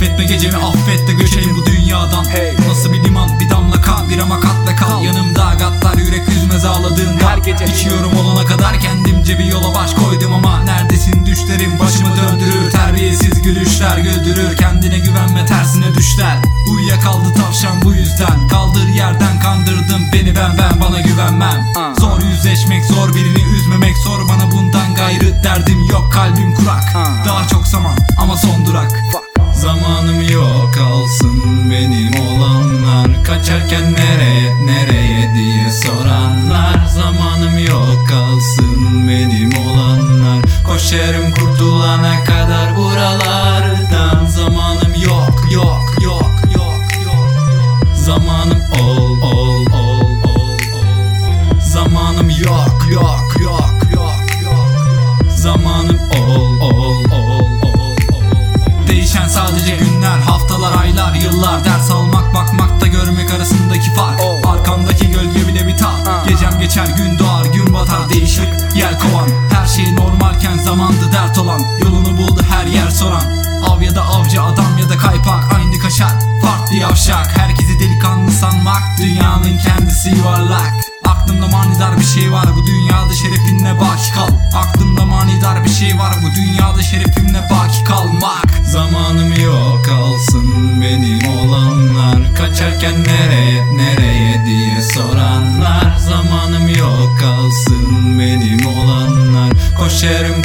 Affetme gecemi affet de göçeyim bu dünyadan. Hey. Nasıl bir liman? Bir damla kan bir ama katla kal. Yanımda gatlar yürek üzmez ağladığında Her gece. İçiyorum olana kadar kendimce bir yola baş koydum ama Neredesin düşlerim? Başımı döndürür. Terbiyesiz gülüşler güldürür. Kendine güvenme tersine düşler. Uyuyakaldı tavşan bu yüzden. Kaldır yerden kandırdın beni ben ben bana güvenmem. Zor yüzleşmek zor birini üzmemek zor bana bundan gayrı derdim yok kalbim kurak. Ah. Daha çok zaman Kaçarken nereye nereye diye soranlar. Zamanım yok kalsın benim olanlar. Koşarım kurtulana kadar buralardan geçer, gün doğar, gün batar Değişik yer kovan. Her şey normalken zamandı dert olan. Yolunu buldu her yer soran. Av ya da avcı, adam ya da kaypak Aynı kaşar, farklı yavşak Herkesi delikanlı sanmak. Dünyanın kendisi yuvarlak. Aklımda manidar bir şey var Bu dünyada şerefinle baki kal. Aklımda manidar bir şey var Bu dünyada şerefimle baki kalmak Kaçarken nereye nereye diye soranlar. Zamanım yok kalsın benim olanlar. Koşarım